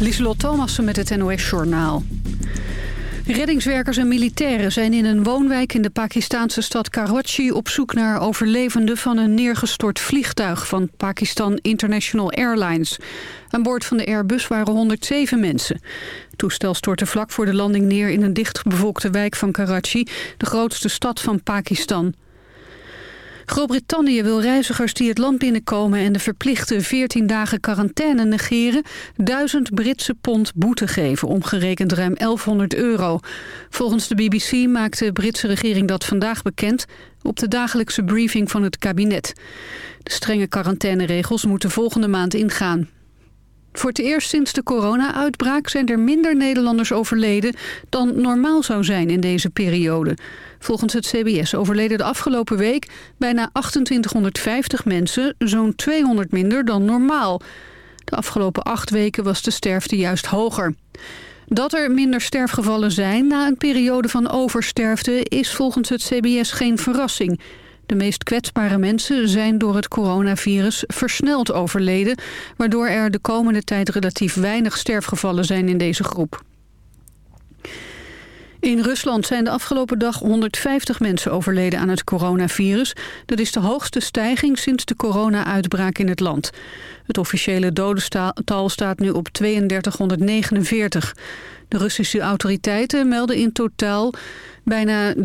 Lieselot Thomassen met het NOS-journaal. Reddingswerkers en militairen zijn in een woonwijk in de Pakistanse stad Karachi op zoek naar overlevenden van een neergestort vliegtuig van Pakistan International Airlines. Aan boord van de Airbus waren 107 mensen. Het toestel stortte vlak voor de landing neer in een dichtbevolkte wijk van Karachi, de grootste stad van Pakistan. Groot-Brittannië wil reizigers die het land binnenkomen... en de verplichte 14 dagen quarantaine negeren... 1000 Britse pond boete geven, omgerekend ruim 1100 euro. Volgens de BBC maakt de Britse regering dat vandaag bekend... op de dagelijkse briefing van het kabinet. De strenge quarantaineregels moeten volgende maand ingaan. Voor het eerst sinds de corona-uitbraak zijn er minder Nederlanders overleden dan normaal zou zijn in deze periode. Volgens het CBS overleden de afgelopen week bijna 2850 mensen, zo'n 200 minder dan normaal. De afgelopen acht weken was de sterfte juist hoger. Dat er minder sterfgevallen zijn na een periode van oversterfte is volgens het CBS geen verrassing. De meest kwetsbare mensen zijn door het coronavirus versneld overleden... waardoor er de komende tijd relatief weinig sterfgevallen zijn in deze groep. In Rusland zijn de afgelopen dag 150 mensen overleden aan het coronavirus. Dat is de hoogste stijging sinds de corona-uitbraak in het land. Het officiële dodental staat nu op 3249. De Russische autoriteiten melden in totaal bijna 330.000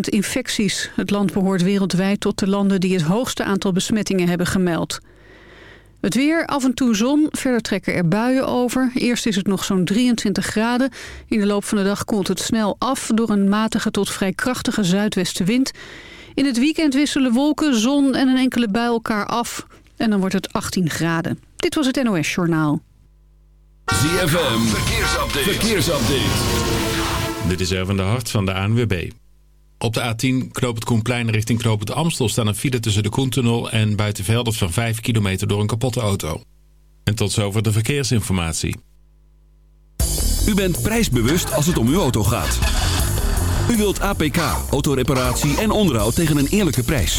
infecties. Het land behoort wereldwijd tot de landen die het hoogste aantal besmettingen hebben gemeld. Het weer, af en toe zon, verder trekken er buien over. Eerst is het nog zo'n 23 graden. In de loop van de dag koelt het snel af door een matige tot vrij krachtige zuidwestenwind. In het weekend wisselen wolken, zon en een enkele bui elkaar af. En dan wordt het 18 graden. Dit was het NOS Journaal. ZFM, verkeersupdate. verkeersupdate. Dit is Erwin de Hart van de ANWB. Op de A10 Knoop het Koenplein richting Knoop het Amstel staan een file tussen de Koentunnel en Buitenvelders van 5 kilometer door een kapotte auto. En tot zover de verkeersinformatie. U bent prijsbewust als het om uw auto gaat. U wilt APK, autoreparatie en onderhoud tegen een eerlijke prijs.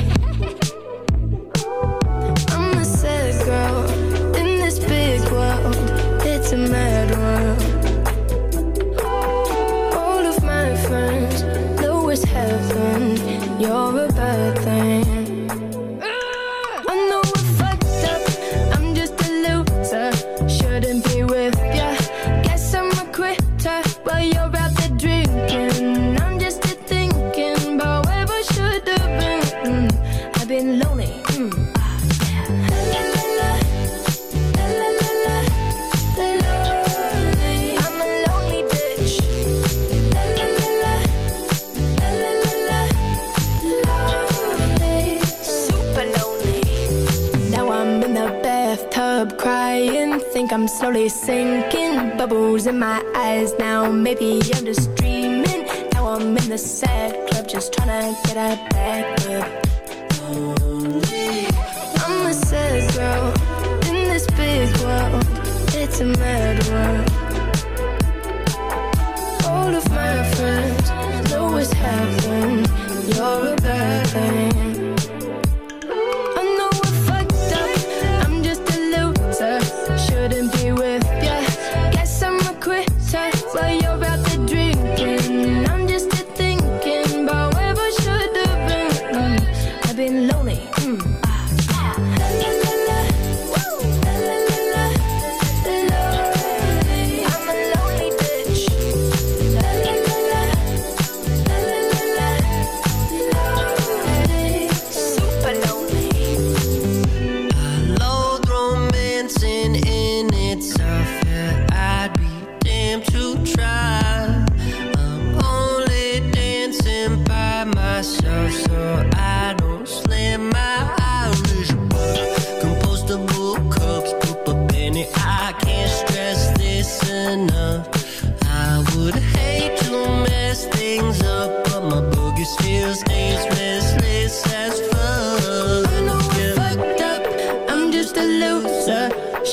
slowly sinking, bubbles in my eyes now. Maybe I'm just dreaming. Now I'm in the sad club, just trying to get out back up. Mama says, girl, in this big world, it's a mad world.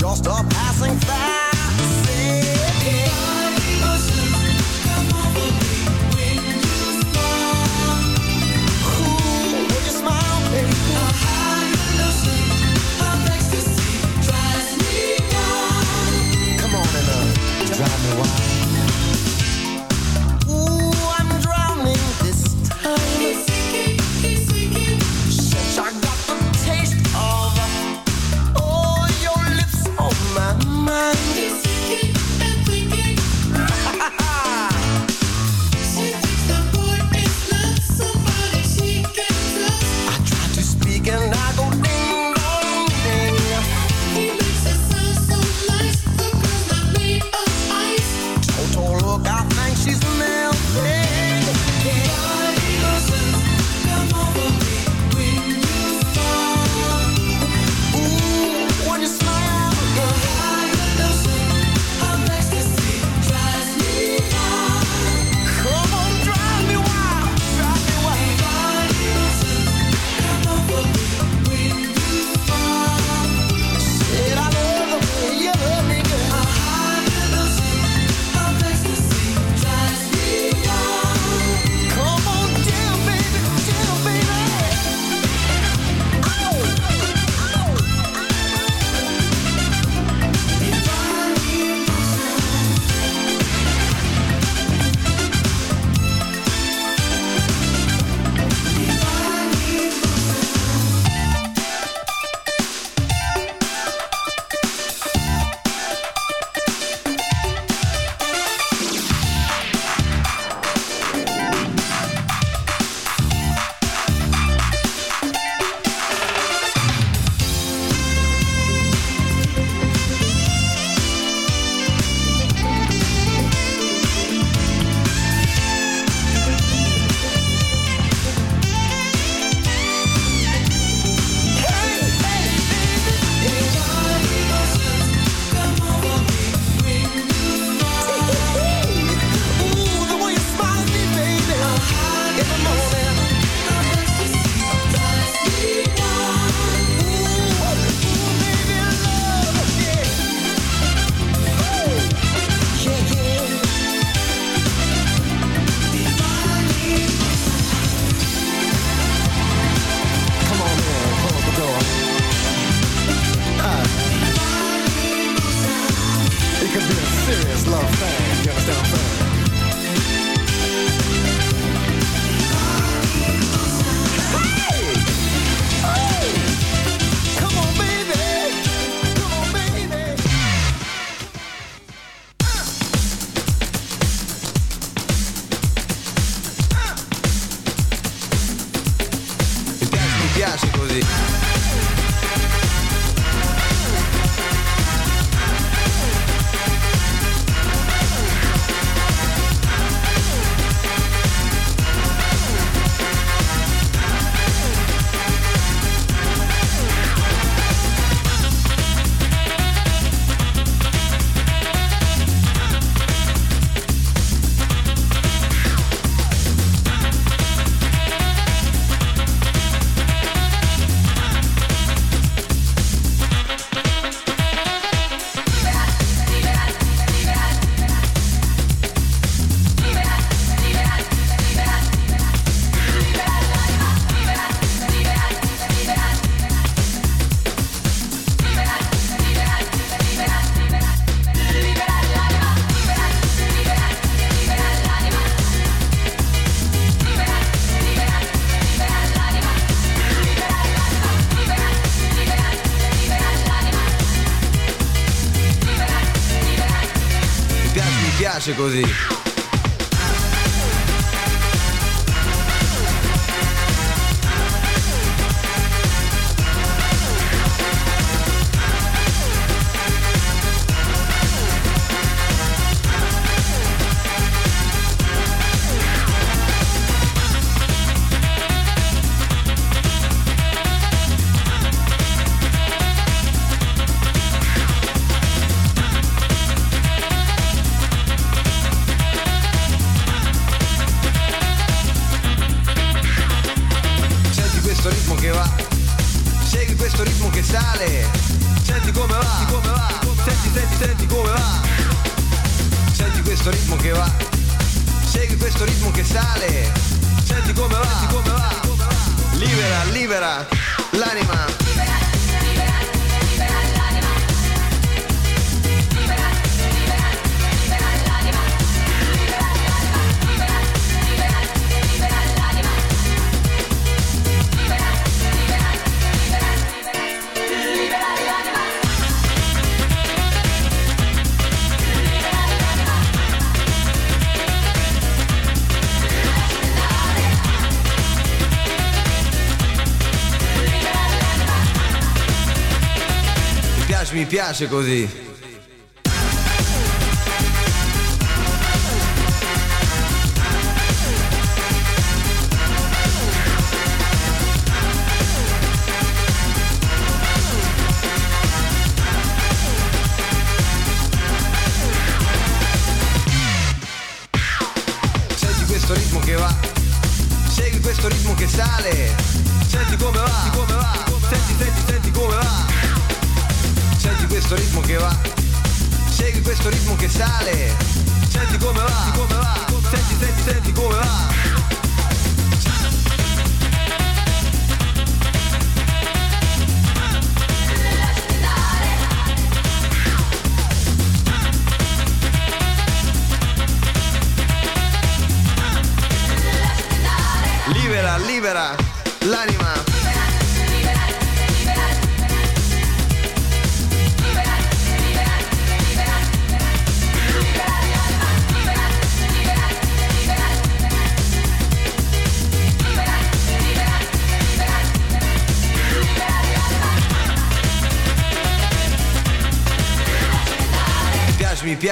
just a passing fancy. così. mi piace così.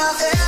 nothing eh?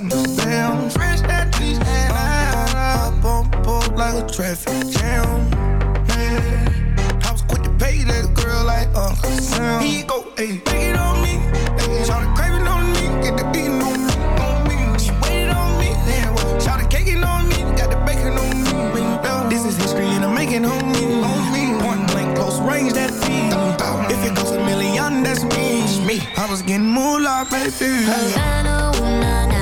down. Fresh at least, and I up like a traffic jam. Yeah. I was quick to pay that girl like Uncle Sam. He go, ayy, take it on me. Ayy, try to crave on me, get the beating on me. On me. She waited on me, yeah. Shot the cake on me, got the bacon on me. This is history and I'm making on me. On me. Point blank, close range, that feed. If it goes a million, that's me. me. I was getting more like baby. Havana, ooh,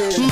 with.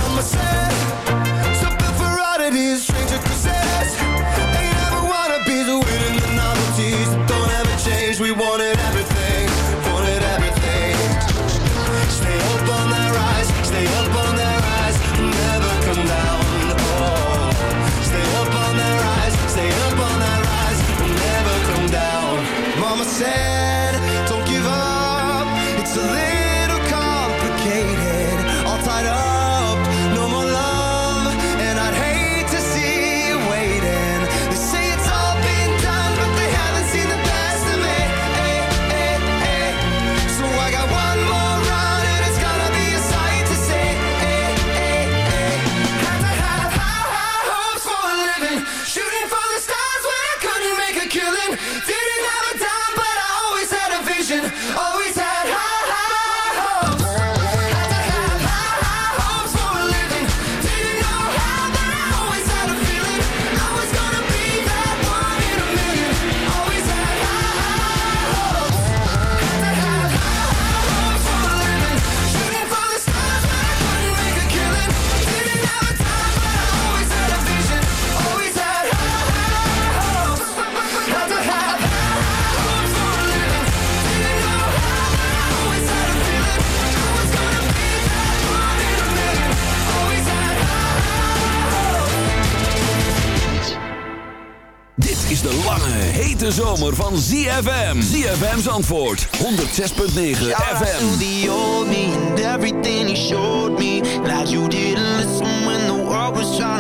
hete zomer van ZFM. ZFM's antwoord 106.9 FM. the old me and everything he showed me. Glad you didn't listen when the world was trying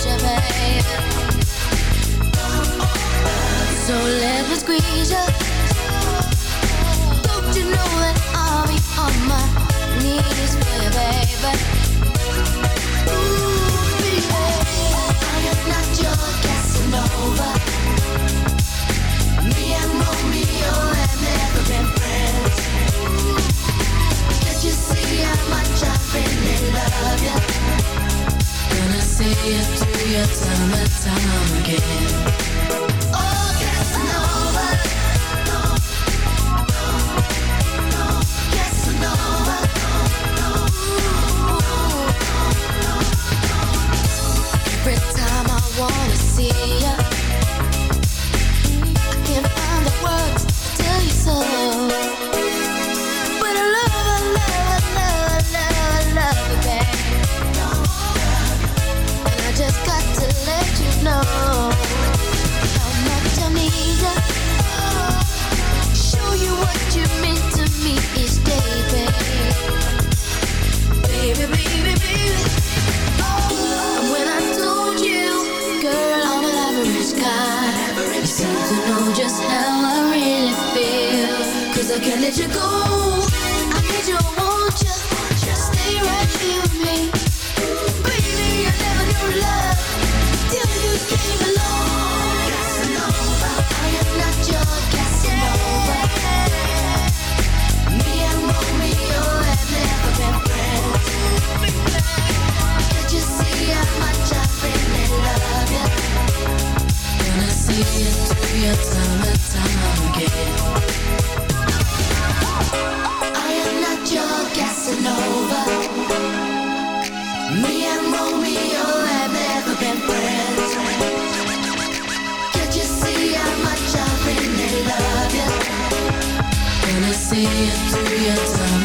So let me squeeze you. Don't you know that I'll be on my knees for you, baby? Ooh, baby, I am not your Casanova. your time and time again let you go. me into your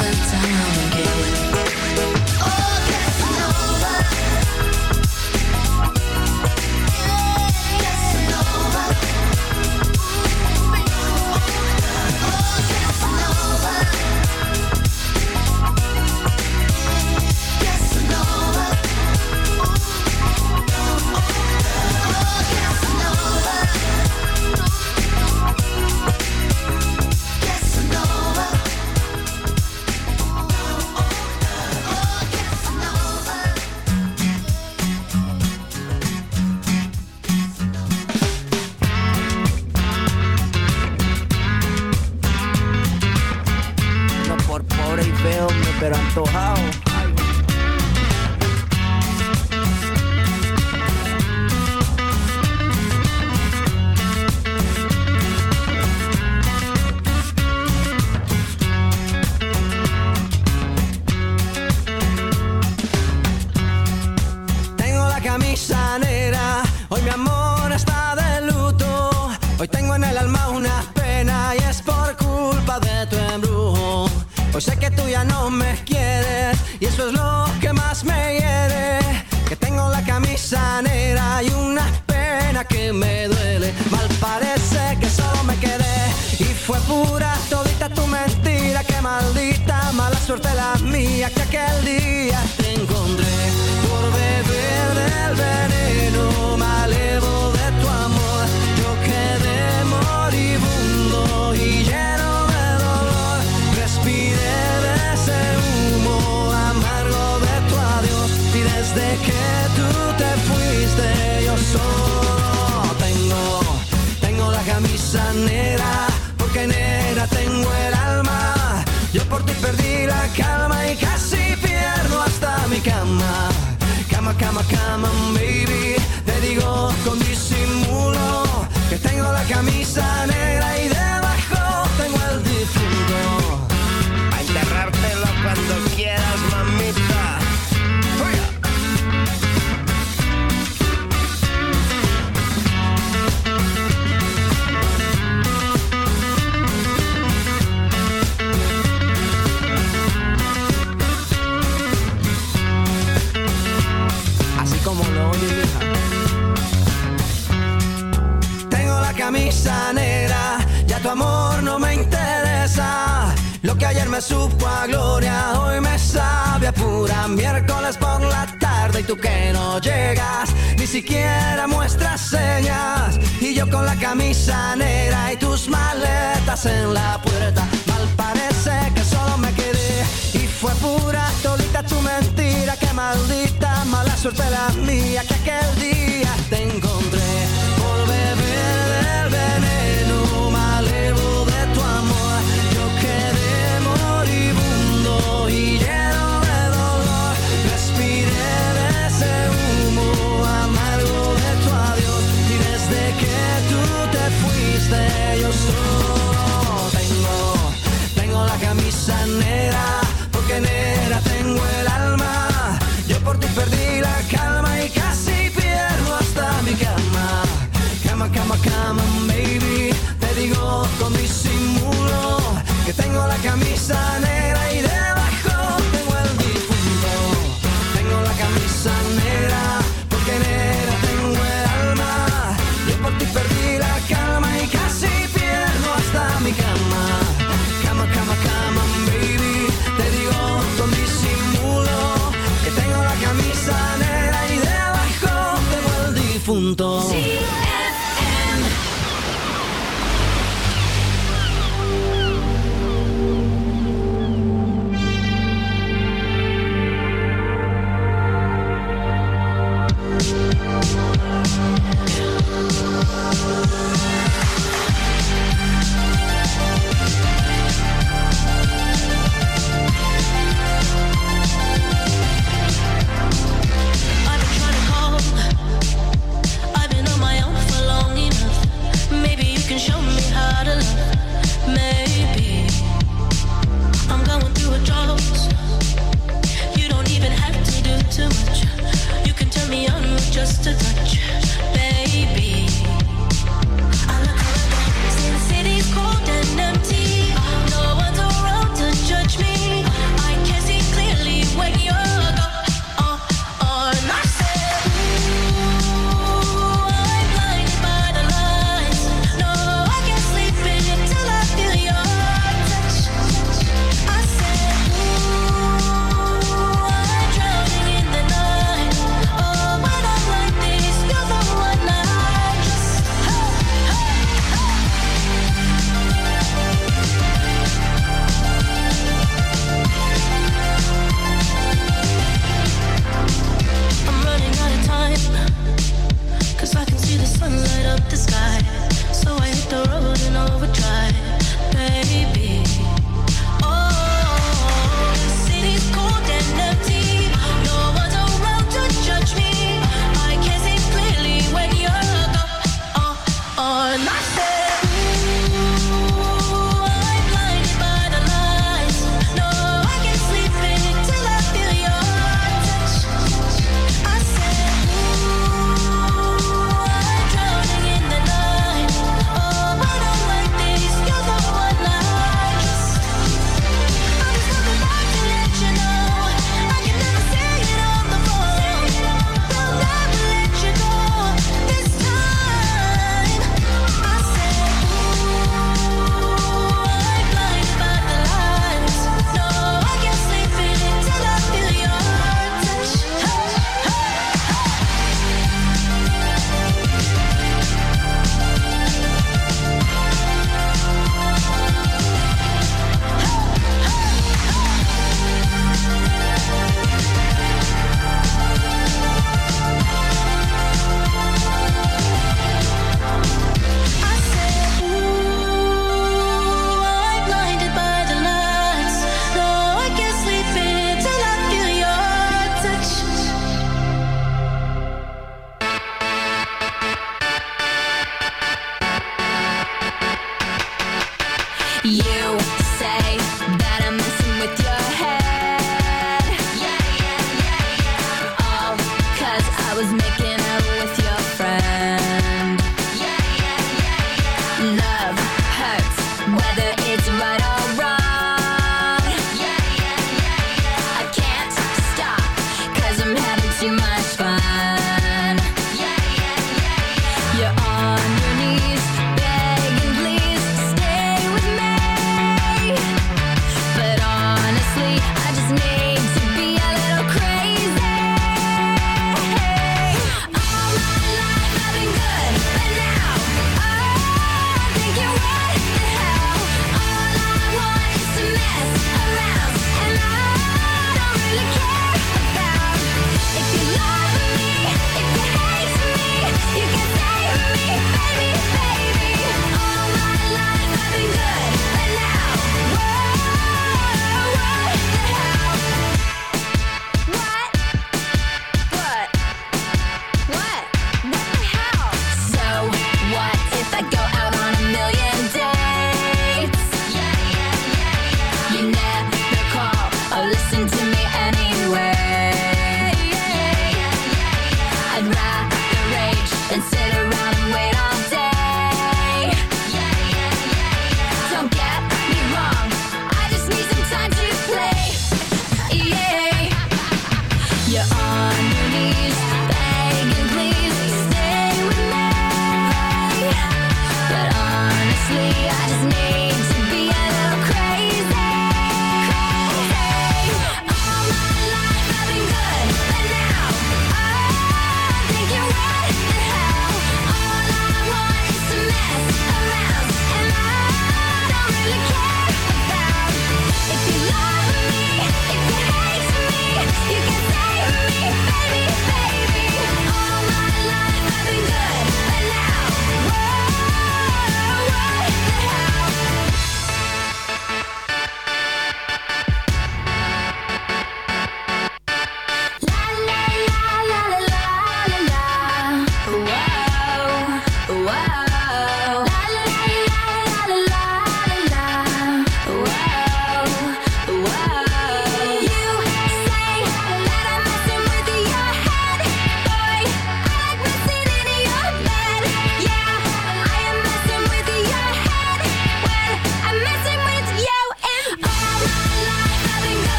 Oh.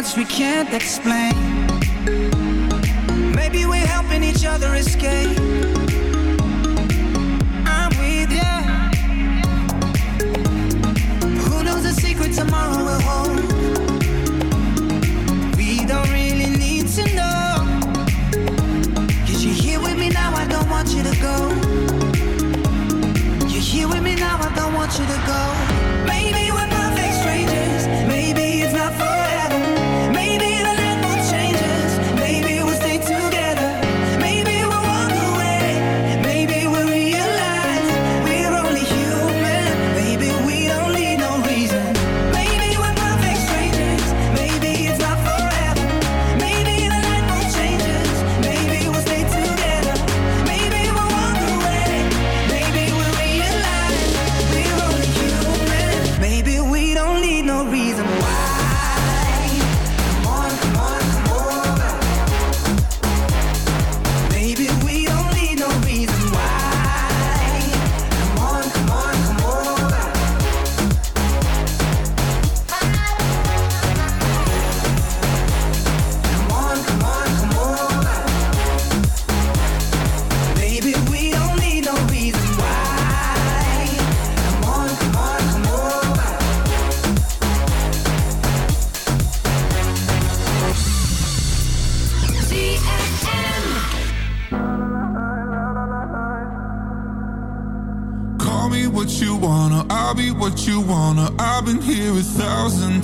words we can't explain.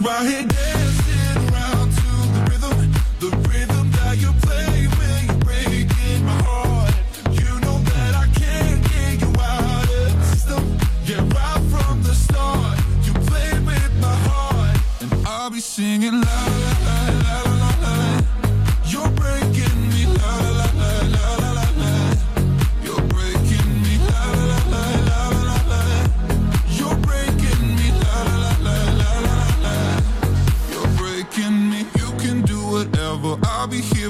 right here.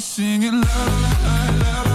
singing la la la la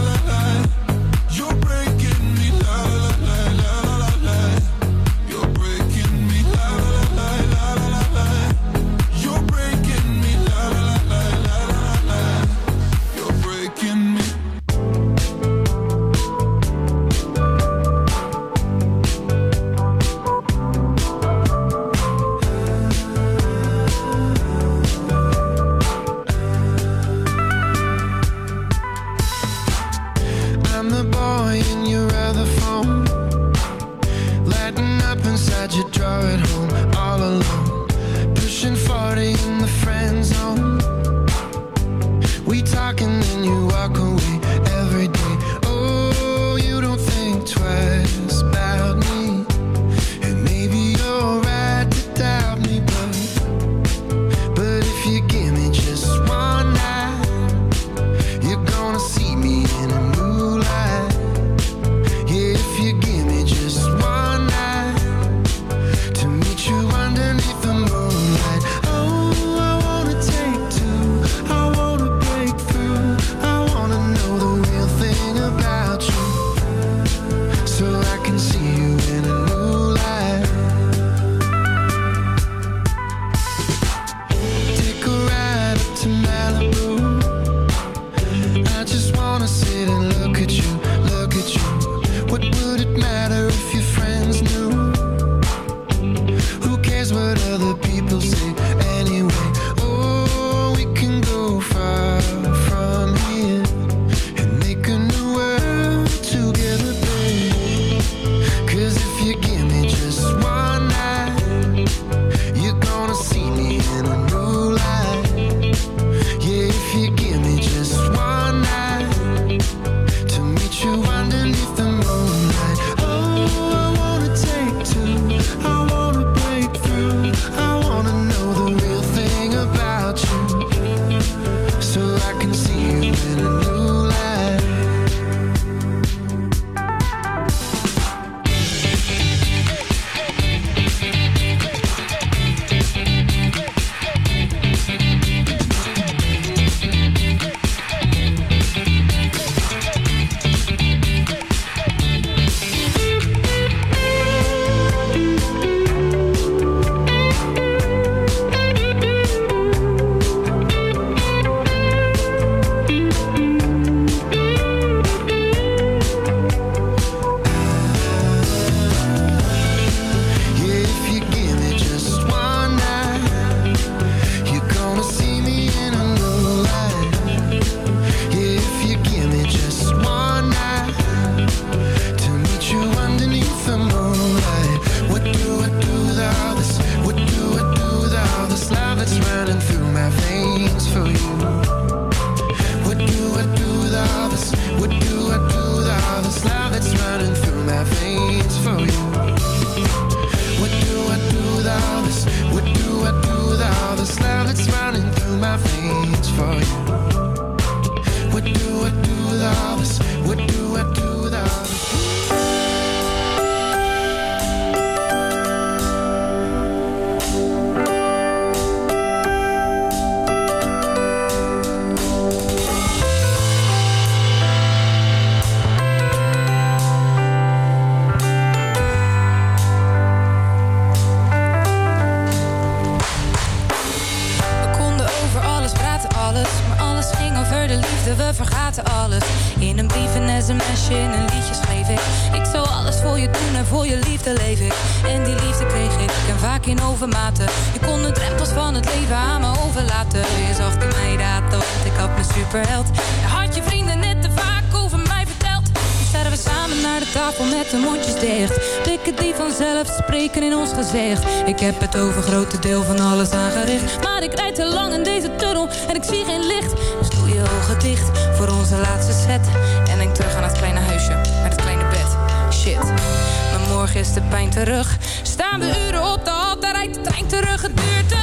gisteren pijn terug. Staan we uren op de hal, daar rijdt de trein terug, het duurt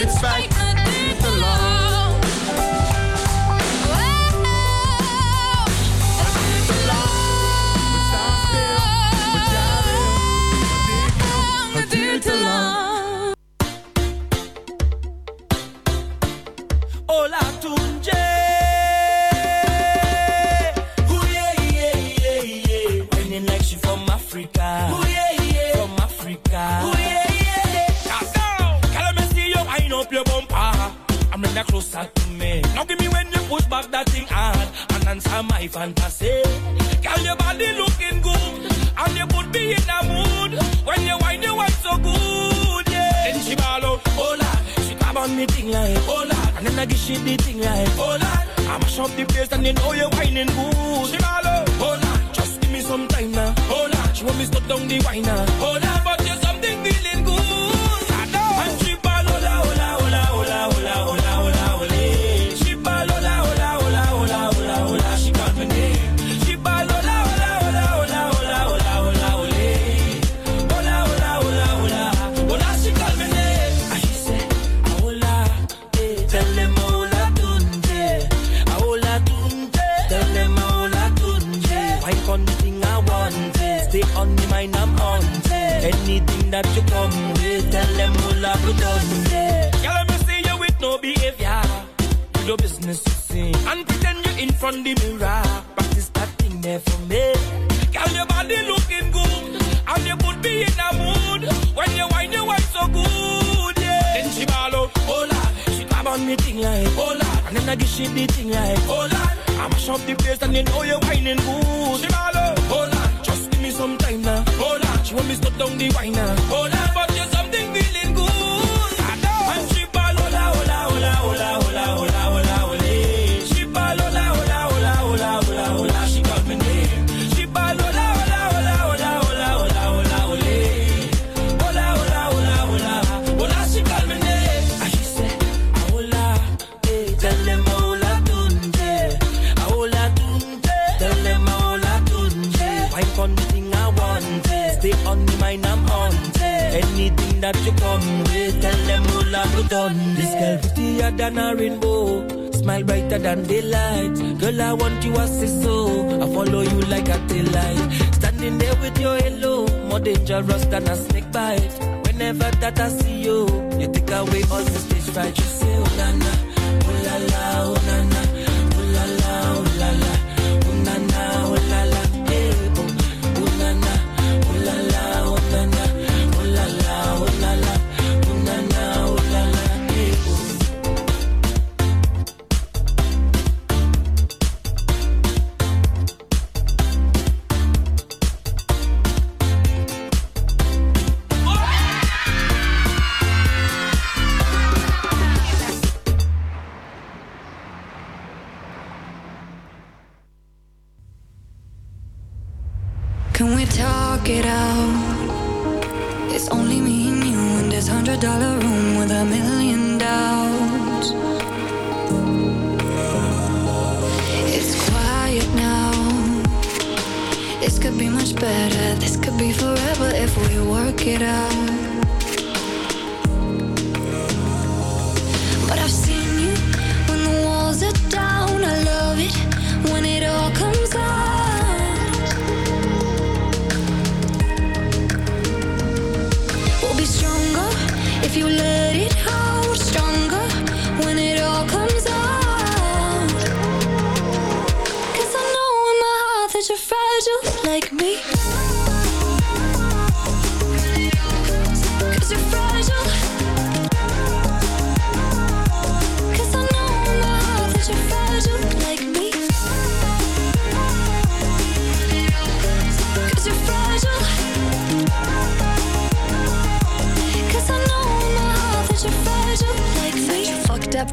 het spijt and answer my fantasy. Girl, your body looking good and you put me in a mood when you wind you wind so good. Yeah. Then she ball out, oh. She grab on me thing like, oh Lord. And then I give she the thing like, oh Lord. I mash up the place and you know you're whining good. She ball out, oh. Just give me some time now, oh Lord. She want me stop down the wine now, oh Lord. Front the mirror. Practice that thing there for me. Girl, your body looking good. And you put me in a mood. When you wine, you wine so good, yeah. Then she ball out, oh Lord. She grab on me thing like, oh Lord. And then I give she the thing like, oh Lord. I mash up the place and you know you're whining good. She ball out, oh Lord. Just give me some time now, oh Lord. She want me to down the wine now, oh Lord. But you That you come with, tell them hola, put on it. This girl prettier than a rainbow. Smile brighter than daylight. Girl, I want you as a so. I follow you like a taillight. Standing there with your halo, more dangerous than a snake bite. Whenever that I see you, you take away all the stage fright. You say, oh na na, oh la la, oh na,